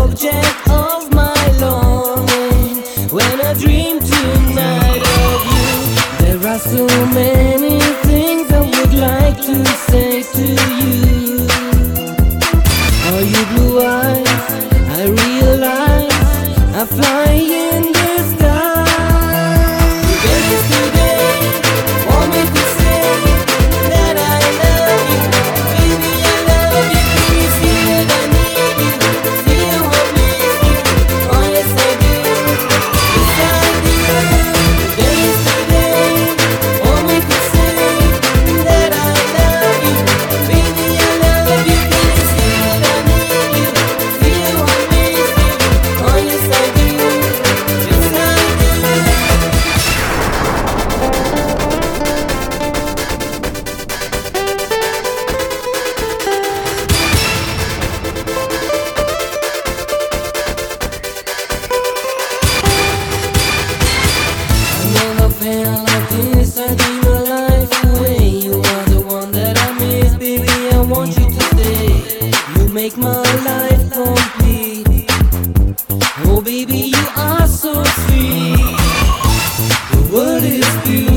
object of my longing when I dream tonight of you. There are so many things I would like to say to you. Are you blue eyes? you.